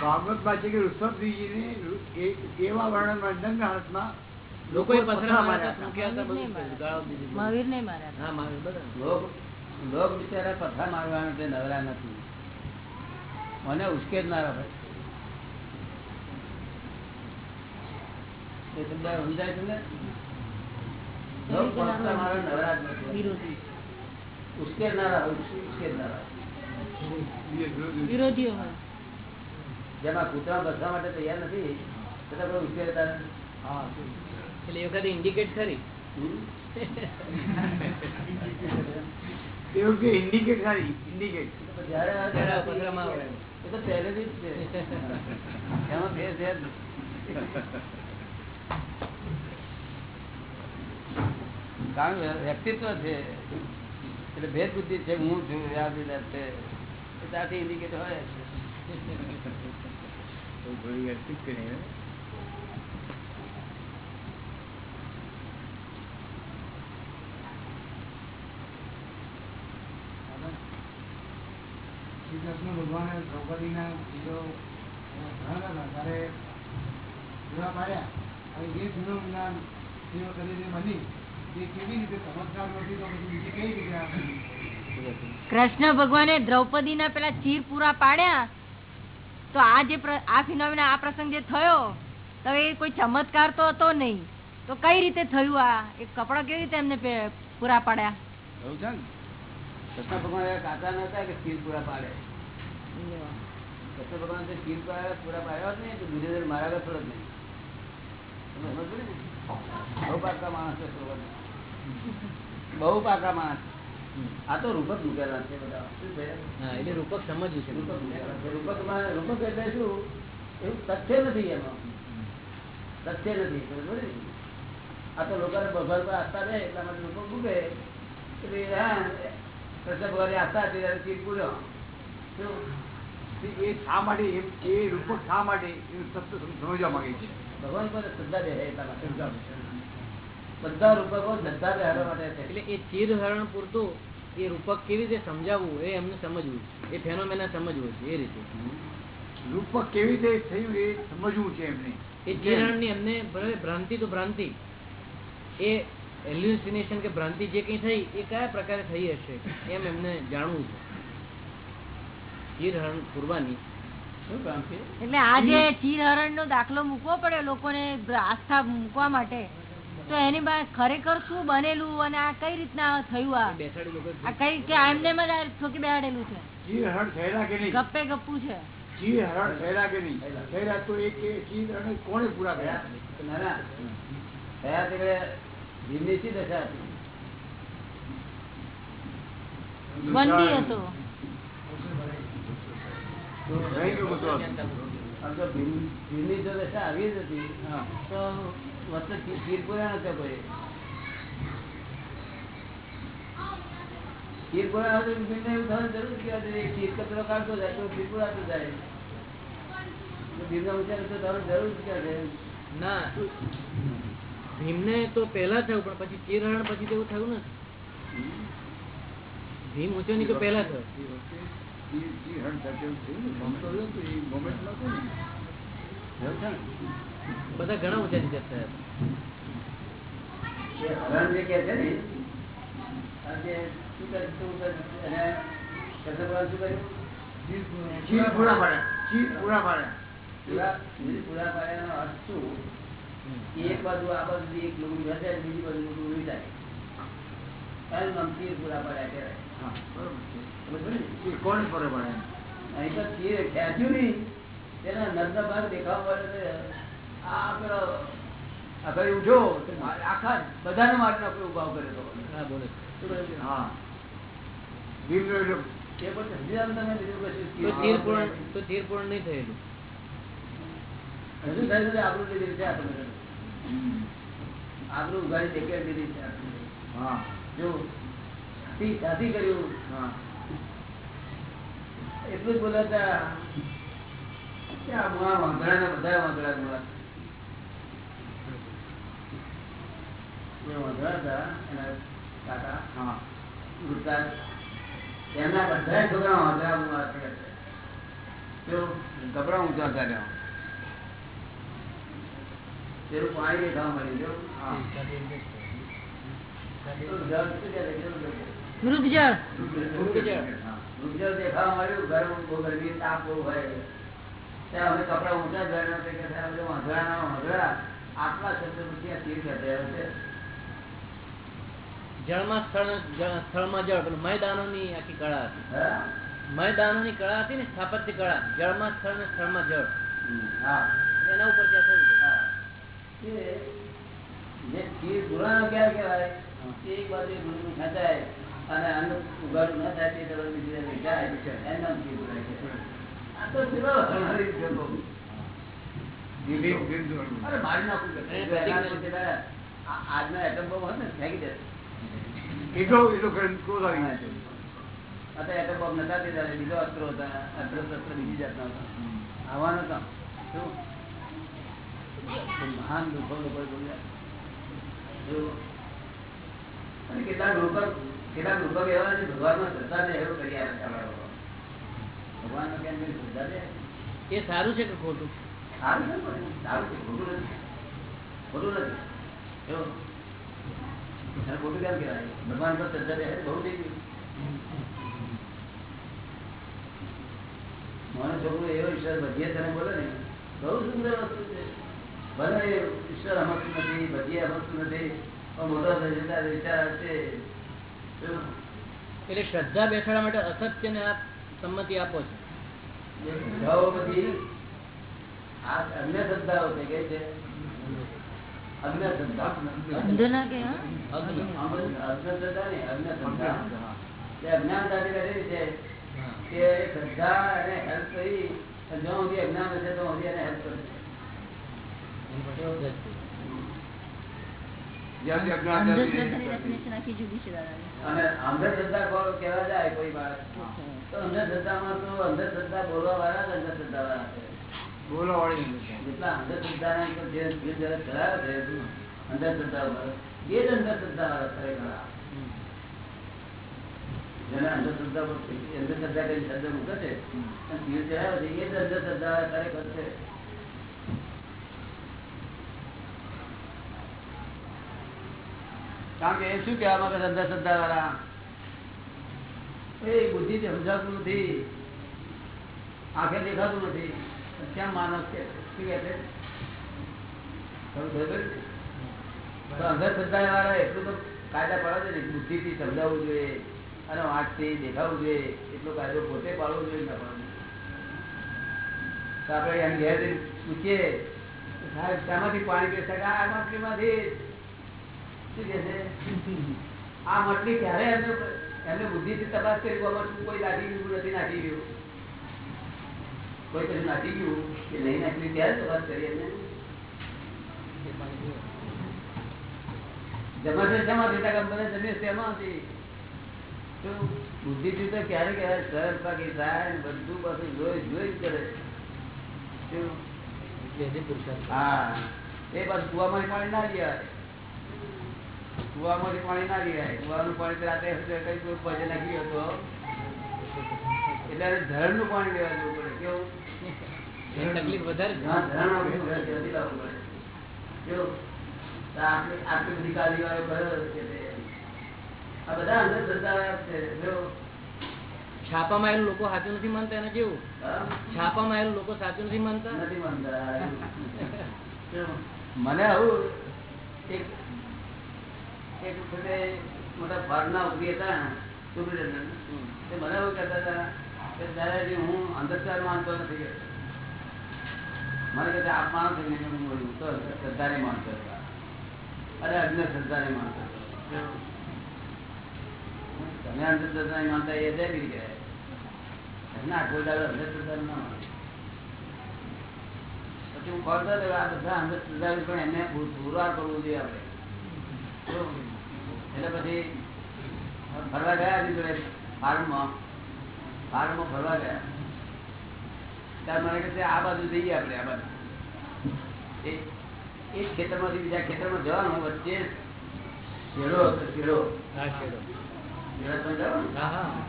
ભાગવતમાં છે કે ઋષભજીને એવા વર્ણન વર્ણન હાલતમાં
લોકોએ પથરા
પથરા
માર્યા
માર્યા
હતા, મૂક્યા હતા, બધું કર્યું, ગાળો દીધી.
મહાવીર નહીં માર્યા
હા મહાવીર બધા
લોક લોક બિચારા પથરા મારવાના તે નવરા નથી. મને ઉશ્કેરનારા હોય એ સમજાય તમને? લોક પથરા મારવા નવરા જ નથી
વિરોધી
ઉશ્કેરનારા હોય ઉશ્કેરનારા
વિરોધીઓ હોય
જેમાં કૂતરા બસવા માટે તૈયાર નથી છતાં કોઈ ઉશ્કેરતા નથી.
હા
એટલે એ વખતે ઇન્ડિકેટ ખરી
હમ?
એવું કે ઇન્ડિકેટ સારી ઇન્ડિકેટ
તો જ્યારે આ
ત્યારે પથરામાં આવે.
એ તો પહેલેથી જ છે એમાં ફેર છે જ નહીં. કારણ વ્યક્તિત્વ છે. એટલે ભેદ બુદ્ધિ છે હું છું વ્યાપીદાર છે. એ ત્યાંથી ઇન્ડિકેટ હોય
કરીને
શ્રી કૃષ્ણ ભગવાને દ્રૌપદીના બીજો ભણાતા હતા ત્યારે જોડા પાડ્યા અને જે જૂનો જ્ઞાન કરીને બની બીજી?
કૃષ્ણ ભગવાને દ્રૌપદીના પેલા ચીર પૂરા પાડ્યા તો આ જે આ ફિનોમિના આ પ્રસંગ જે થયો તો એ કોઈ ચમત્કાર તો હતો નહીં તો કઈ રીતે થયું આ એ કપડા કેવી રીતે એમને પૂરા પાડ્યા
ને કૃષ્ણ ભગવાન કાચા નતા કે ચીર પૂરા પાડે કૃષ્ણ ભગવાન પૂરા પાડ્યો હોત તો દુર્યોધન મારા આગળ જ નહીં ને? માણસ. બહુ પાકા માણસ. આ તો રૂપક મૂકેલા છે બધા.
એટલે રૂપક સમજવું છે.
રૂપક રૂપક એટલે શું? એવું તથ્ય નથી એમાં. તથ્ય નથી ને? આ તો લોકોને ભગવાન પર આસ્થા રહે એટલા માટે લોકો હા કૃષ્ણ ભગવાનની આસ્થા હતી ત્યારે પૂર્યો.
એ શા માટે એ રૂપક શા માટે? તત્વ સમ- સમજવા માંગે છે.
ભગવાન પર શ્રદ્ધા રહે એટલા માટે. બધા રૂપકો શ્રદ્ધા રહેવા માટે છે.
એટલે એ ચીર હરણ પૂરતું એ રૂપક કેવી રીતે સમજાવવું એ એમને સમજવું એ ફેનોમેના સમજવું છે એ રીતે.
રૂપક કેવી રીતે થયું એ સમજવું છે એમને.
એ ચીરહરણની એમને ભ્રાંતિ તો ભ્રાંતિ. એ એલ્યુસિનેશન કે ભ્રાંતિ જે કઈ થઈ એ કયા પ્રકારે થઈ હશે એમ એમને જાણવું છે. ચીરહરણ પૂરવાની.
એટલે આજે ચીર ચીરહરણ નો દાખલો મૂકવો પડે લોકોને આસ્થા મૂકવા માટે. તો એની પાસે ખરેખર શું બનેલું અને આ કઈ રીતના થયું આ? કઈ કે એમને એમ જ આ ઠોકી બેહાડેલું છે? ગપ્પે ગપ્પુ છે.
ચીર હરણ થયેલા કે નહીં? થયેલા તો એ કે ચીર કોણે પૂરા કર્યા?
ના ના. થયા તે ભીમની શી દશા હતી?
બંદી હતો.
રહી ગયું બધું
આમ. તો ભીમ- ભીમની જો દશા આવી જ હતી તો વચ્ચે ખીર- પૂરા નતો કોઈ? ખીર પૂરા આવે તો એવું થવાની જરૂર ખીર કચરો કાઢતો જાય તો ખીર પૂરાતો જાય? તો ભીમને તો થવાની જરૂર ક્યાં
ના. ભીમને તો પહેલા થયું પણ પછી ચીરહરણ પછી તેવું થયું ને ભીમ ઊંચો ની તો પહેલા થયું.
એ વખતે ચીર ચીર થયું એવું થયું ને?
બધા ઘણા ઊંચા નીચે થયા
જે કહે છે ને આ શું કરે શું કરે અને કૃષ્ણ ભગવાન શું કર્યું
ચીર પૂરા પાડ્યા ચીર પૂરા પાડ્યા
પૂરા પૂરા પાડ્યાનો અર્થ શું? એક બાજુ આ બાજુ એક લોકો બેસે બીજી બાજુ ઉડી જાય. એનું નામ ચીર પૂરા પાડ્યા પડી ને?
પૂરા પાડ્યા
અહીં તો ખેંચ્યું નહીં. તેના નગ્ન ભાગ દેખાવા પડે તો મા- આખા બધાને માટે નાખ્યો ઉભાવ કર્યો
એટલો
જો સાથી સાથી
હા.
એટલું જ બોલાતા કે આ મુઆ બધા વાંધળા. એ વાંદરા હતા એના કાકા.
હા.
ગુરદાસ. એમના બધા છોકરા વાંદરા મુઆ છે. જો ઊંચા કર્યા પાણી દેખાવા દેખાવા મળ્યું ઘર બહુ ગરમી તાપ બહુ હોય. ત્યાં અમે કપડા ઊંચા કે ત્યાં બધું વાંધળાના વાંધળા આટલા શબ્દ પછી આ તીર્થ ખેંચાયો છે.
જળમાં સ્થળ સ્થળમાં જળ પેલું મયદાનોની આખી કળા હતી. મયદાનોની કળા હતી ને સ્થાપત્ય કળા. જળમાં સ્થળ ને સ્થળમાં જળ. એના ઉપર ત્યાં થયું છે.
હા. કે જે તીર ગુણાનો ક્યારે કહેવાય? એક બાજુ ગુણનું ખેંચાય અને અન્ન ઉગાડું ન થાય તે તરફ બીજી જાય. એનું નામ તીર આ તો આજનો એટમ બોમ્બ હોત ને ફેંકી દે.
એટલો એટલો ક્રોધ ક્રોધ આવી ગયો છે.
આ તો એટમ નતા તે બીજો અસ્ત્રો હતા અસ્ત્ર શસ્ત્ર બીજી જાતના હતા. આવવાનો હતા શું? મહાન દુઃખો લોકો બોલ્યા. કેટલાક લોકો કેટલાક લોકો એવા છે? ભગવાનમાં શ્રદ્ધા છે એવું કરી આવે છે અમારા લોકો. ભગવાનમાં કેમ કરી શ્રદ્ધા છે?
એ સારું છે કે ખોટું?
સારું છે સારું છે ખોટું નથી. ખોટું નથી. ખોટું કેમ કહેવાય? ભગવાન પર શ્રદ્ધા રહે બહુ થઈ ગયું. મારો છોકરો એવો ઈશ્વર બધીએ તને બોલે ને બહુ સુંદર વસ્તુ છે. ભલે ઈશ્વર સમજતું નથી બધીએ સમજતું નથી પણ મોટો વિચાર
એટલે શ્રદ્ધા બેસાડવા માટે અસત્યને આપ સંમતિ આપો છો.
બધી આ અન્ય શ્રદ્ધાઓ થઈ ગઈ છે. અંધશ્રદ્ધા કેવા કહેવા જાય કોઈ બાળક. તો અંધશ્રદ્ધામાં તો અંધશ્રદ્ધા બોલવા વાળા જ અંધશ્રદ્ધા વાળા છે. કારણ કે એ શું કેવા માંગે અંધશ્રદ્ધા વાળા એ બુદ્ધિ સમજાતું નથી. આંખે દેખાતું નથી. કેમ માનસ કે અંધશ્રદ્ધા વાળા એટલું તો કાયદા પાડે છે ને, બુદ્ધિથી સમજાવવું જોઈએ અને વાંચથી દેખાવું જોઈએ. એટલો કાયદો પોતે પાડવો જોઈએ તો આપણે એમ ઘેર પૂછીએ કે સાહેબ, શામાંથી પાણી પીશે કે આ માટલીમાંથી શું કહે છે? આ માટલી ક્યારે એમને એમને બુદ્ધિથી તપાસ કરી? કોઈ લાગી નથી નાખી ગયું કોઈ કશું નાખી ગયું નાખી ત્યારે તપાસ જમા તા બુદ્ધિથી ક્યારે ક્યારે સર પાકી થાય બધું પાછું જોઈ જોઈ જ કરે. હા એ પાછું કુવામાંથી પાણી ના લેવાય કુવામાંથી પાણી ના લેવાય કુવાનું પાણી રાતે કઈ કોઈ પજે નાખી હતો એટલે ધરણનું પાણી લેવા જવું પડે કેવું?
તકલીફ વધારે
આટલી બધી આ બધા છે. જો
છાપામાં આવેલું લોકો સાચું નથી માનતા એને
કેવું?
છાપામાં આવેલું લોકો સાચું નથી માનતા?
નથી માનતા. મને આવું એક એક વખતે મોટા ફાર્મના ઊભી હતા તે મને એવું કહેતા હતા કે દાદાજી હું અંધકાર માનતો નથી. મને કહે આપ માણસ હું તો શ્રદ્ધાને માણસ અરે અગ્ન શ્રદ્ધાને માણસ તમે અંધશ્રદ્ધા નહીં માનતા એ જય કહેવાય. ના કોઈ દાડો અંધશ્રદ્ધા ના પછી હું કરતો હતો આ બધા અંધશ્રદ્ધા પણ એમને પૂ- પુરવાર કરવું જોઈએ આપણે? એટલે પછી ફરવા ગયા એની ફાર્મમાં ફાર્મમાં ફરવા ગયા. ત્યારે મને કહે આ બાજુ જઈએ આપણે આ બાજુ. એ ખેતરમાંથી બીજા ખેતરમાં જવાનું વચ્ચે જાઓ ને.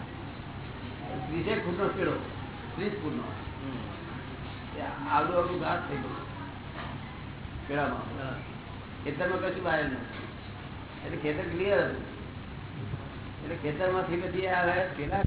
શેડો ત્રીસ. આવડું આવડું ઘાસ થઈ ગયું
હા.
ખેતરમાં કશું બહાર નથી એટલે ખેતર ક્લિયર હતું. એટલે ખેતરમાંથી પછી આવે પેલા